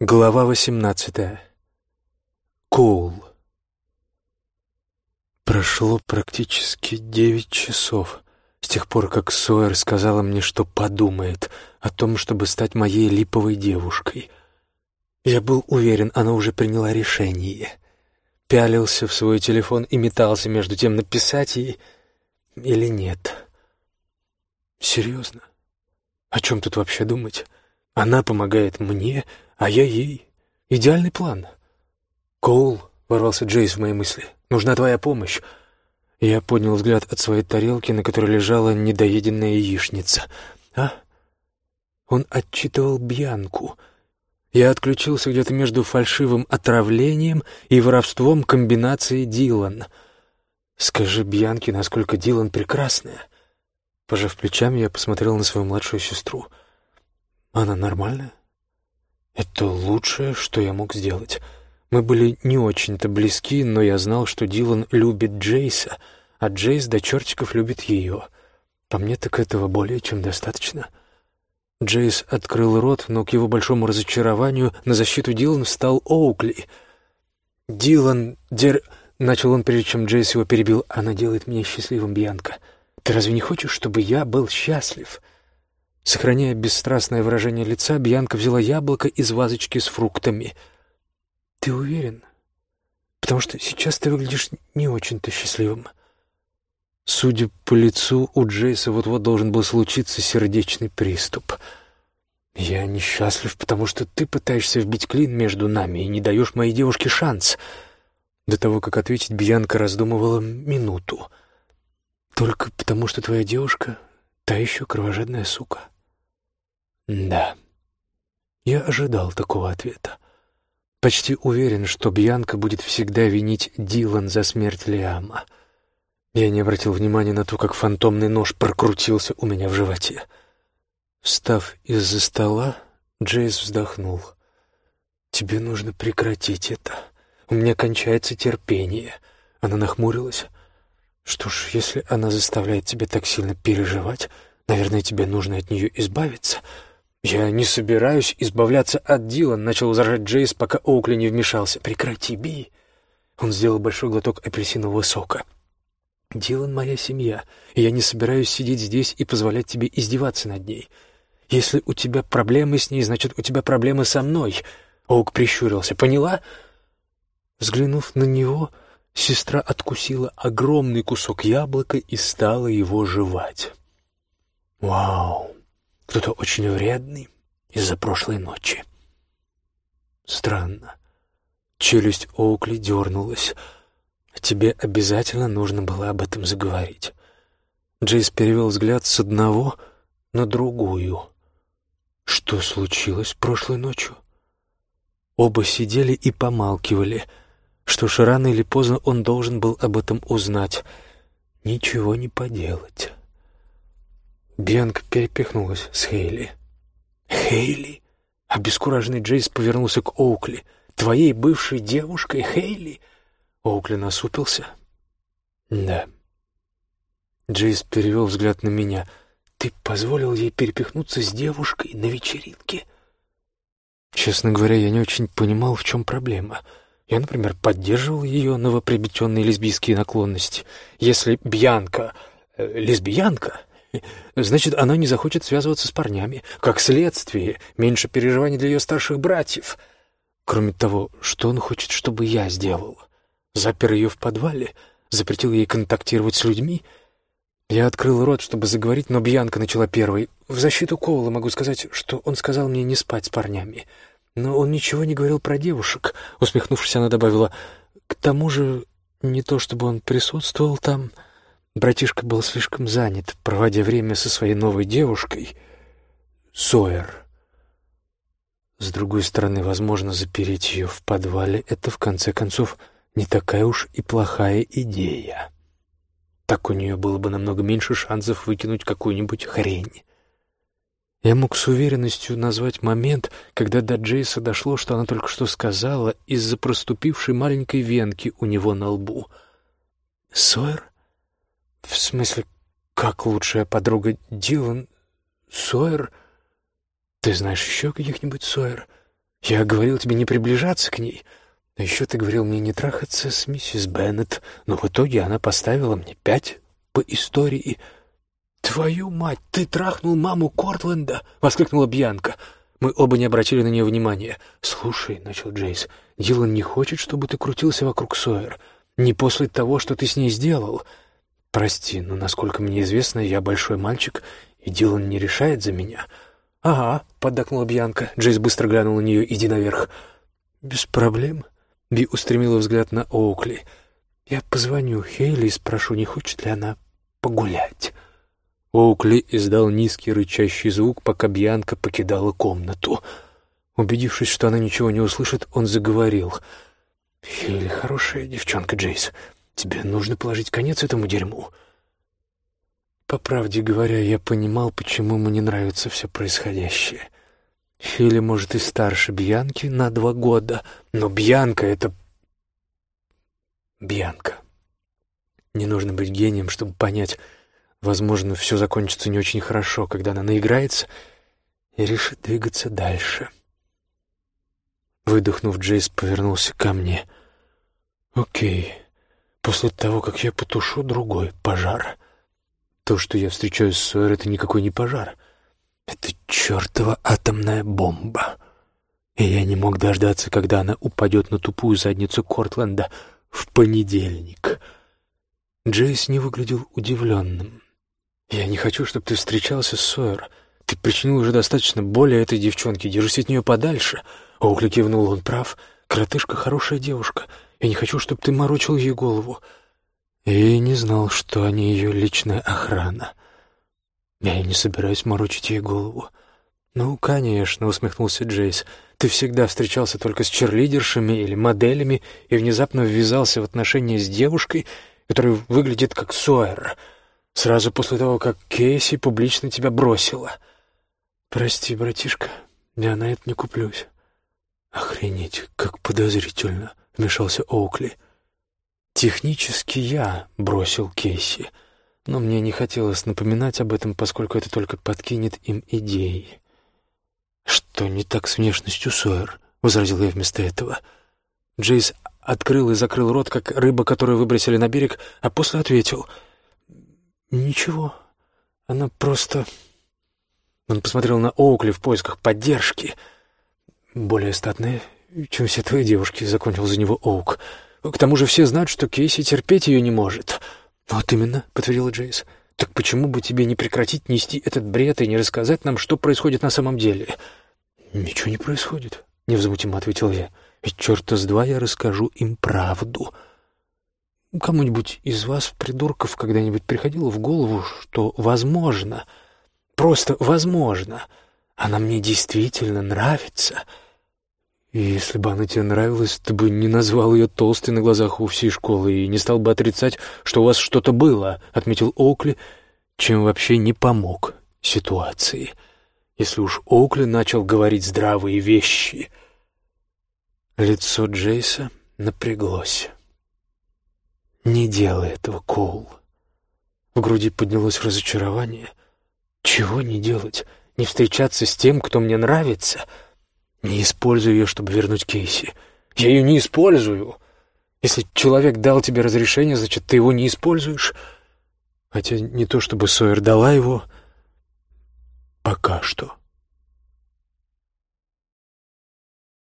Глава восемнадцатая. Коул. Прошло практически девять часов с тех пор, как Сойер сказала мне, что подумает о том, чтобы стать моей липовой девушкой. Я был уверен, она уже приняла решение. Пялился в свой телефон и метался между тем, написать ей или нет. Серьезно? О чем тут вообще думать? Она помогает мне, а я ей. Идеальный план. «Коул», — ворвался Джейс в мои мысли, — «нужна твоя помощь». Я поднял взгляд от своей тарелки, на которой лежала недоеденная яичница. «А?» Он отчитывал Бьянку. Я отключился где-то между фальшивым отравлением и воровством комбинации Дилан. «Скажи Бьянке, насколько Дилан прекрасная». Пожав плечами, я посмотрел на свою младшую сестру — она нормальная? Это лучшее, что я мог сделать. Мы были не очень-то близки, но я знал, что Дилан любит Джейса, а Джейс до чертиков любит ее. По мне так этого более чем достаточно. Джейс открыл рот, но к его большому разочарованию на защиту Дилан встал Оукли. «Дилан, дер...» — начал он, прежде чем Джейс его перебил. «Она делает меня счастливым, Бьянка. Ты разве не хочешь, чтобы я был счастлив?» Сохраняя бесстрастное выражение лица, Бьянка взяла яблоко из вазочки с фруктами. «Ты уверен? Потому что сейчас ты выглядишь не очень-то счастливым». Судя по лицу, у Джейса вот-вот должен был случиться сердечный приступ. «Я несчастлив, потому что ты пытаешься вбить клин между нами и не даешь моей девушке шанс». До того, как ответить, Бьянка раздумывала минуту. «Только потому, что твоя девушка — та еще кровожадная сука». Да. Я ожидал такого ответа. Почти уверен, что Бьянка будет всегда винить Дилан за смерть Лиама. Я не обратил внимания на то, как фантомный нож прокрутился у меня в животе. Встав из-за стола, Джейс вздохнул. «Тебе нужно прекратить это. У меня кончается терпение». Она нахмурилась. «Что ж, если она заставляет тебя так сильно переживать, наверное, тебе нужно от нее избавиться». «Я не собираюсь избавляться от Дилан», — начал возражать Джейс, пока Оукли не вмешался. «Прекрати, Би!» Он сделал большой глоток апельсинового сока. «Дилан — моя семья, и я не собираюсь сидеть здесь и позволять тебе издеваться над ней. Если у тебя проблемы с ней, значит, у тебя проблемы со мной». Оук прищурился. «Поняла?» Взглянув на него, сестра откусила огромный кусок яблока и стала его жевать. «Вау!» Кто-то очень вредный из-за прошлой ночи. Странно. Челюсть Оукли дернулась. Тебе обязательно нужно было об этом заговорить. Джейс перевел взгляд с одного на другую. Что случилось прошлой ночью? Оба сидели и помалкивали. Что ж, рано или поздно он должен был об этом узнать. Ничего не поделать. Бьянка перепихнулась с Хейли. «Хейли?» Обескураженный Джейс повернулся к Оукли. «Твоей бывшей девушкой Хейли?» Оукли насупился. «Да». Джейс перевел взгляд на меня. «Ты позволил ей перепихнуться с девушкой на вечеринке?» Честно говоря, я не очень понимал, в чем проблема. Я, например, поддерживал ее новоприобретенные лесбийские наклонности. Если Бьянка э, лесбиянка, Значит, она не захочет связываться с парнями. Как следствие, меньше переживаний для ее старших братьев. Кроме того, что он хочет, чтобы я сделал? Запер ее в подвале? Запретил ей контактировать с людьми? Я открыл рот, чтобы заговорить, но Бьянка начала первой. В защиту Коула могу сказать, что он сказал мне не спать с парнями. Но он ничего не говорил про девушек. Усмехнувшись, она добавила, «К тому же, не то чтобы он присутствовал там...» Братишка был слишком занят, проводя время со своей новой девушкой, Сойер. С другой стороны, возможно, запереть ее в подвале — это, в конце концов, не такая уж и плохая идея. Так у нее было бы намного меньше шансов выкинуть какую-нибудь хрень. Я мог с уверенностью назвать момент, когда до Джейса дошло, что она только что сказала, из-за проступившей маленькой венки у него на лбу. «Сойер?» «В смысле, как лучшая подруга Дилан? Сойер? Ты знаешь еще каких-нибудь Сойер?» Я говорил тебе не приближаться к ней. А еще ты говорил мне не трахаться с миссис Беннет, но в итоге она поставила мне пять по истории. «Твою мать, ты трахнул маму Кортленда!» — воскликнула Бьянка. Мы оба не обратили на нее внимания. «Слушай», — начал Джейс, — «Дилан не хочет, чтобы ты крутился вокруг Сойер. Не после того, что ты с ней сделал. Прости, но, насколько мне известно, я большой мальчик, и Дилан не решает за меня». «Ага», — поддакнула Бьянка. Джейс быстро глянул на нее. «Иди наверх». «Без проблем». Би устремила взгляд на Оукли. «Я позвоню Хейли и спрошу, не хочет ли она погулять». Оукли издал низкий рычащий звук, пока Бьянка покидала комнату. Убедившись, что она ничего не услышит, он заговорил. «Хейли, хорошая девчонка, Джейс. Тебе нужно положить конец этому дерьму». По правде говоря, я понимал, почему ему не нравится все происходящее. Хейли, может, и старше Бьянки на два года, но Бьянка — это... Бьянка. Не нужно быть гением, чтобы понять, Возможно, все закончится не очень хорошо, когда она наиграется и решит двигаться дальше. Выдохнув, Джейс повернулся ко мне. «Окей, после того, как я потушу другой пожар. То, что я встречаюсь с Сойер, это никакой не пожар. Это чертова атомная бомба. И я не мог дождаться, когда она упадет на тупую задницу Кортленда в понедельник». Джейс не выглядел удивленным. «Я не хочу, чтобы ты встречался с Сойер. Ты причинил уже достаточно боли этой девчонке. Держись от нее подальше». Оукли кивнул, он прав. «Коротышка хорошая девушка. Я не хочу, чтобы ты морочил ей голову». И не знал, что они ее личная охрана. Я не собираюсь морочить ей голову. «Ну, конечно», — усмехнулся Джейс. «Ты всегда встречался только с черлидершами или моделями и внезапно ввязался в отношения с девушкой, которая выглядит как Сойер». Сразу после того, как Кейси публично тебя бросила. Прости, братишка, я на это не куплюсь. Охренеть, как подозрительно, вмешался Оукли. Технически я бросил Кейси, но мне не хотелось напоминать об этом, поскольку это только подкинет им идеи. «Что не так с внешностью Сойер?» — возразил я вместо этого. Джейс открыл и закрыл рот, как рыба, которую выбросили на берег, а после ответил — «Ничего, она просто...» Он посмотрел на Оукли в поисках поддержки. «Более статная, чем все твои девушки», — закончил за него Оук. «К тому же все знают, что Кейси терпеть ее не может». «Вот именно», — подтвердила Джейс. «Так почему бы тебе не прекратить нести этот бред и не рассказать нам, что происходит на самом деле?» «Ничего не происходит», — невозмутимо ответил я. «Ведь черта с два я расскажу им правду». Кому-нибудь из вас, придурков, когда-нибудь приходило в голову, что возможно, просто возможно, она мне действительно нравится? И если бы она тебе нравилась, ты бы не назвал ее толстой на глазах у всей школы и не стал бы отрицать, что у вас что-то было, — отметил Оукли, чем вообще не помог ситуации. Если уж Оукли начал говорить здравые вещи. Лицо Джейса напряглось. «Не делай этого, Коул». В груди поднялось разочарование. «Чего не делать? Не встречаться с тем, кто мне нравится? Не использую ее, чтобы вернуть Кейси. Я ее не использую. Если человек дал тебе разрешение, значит, ты его не используешь. Хотя не то, чтобы Сойер дала его, пока что».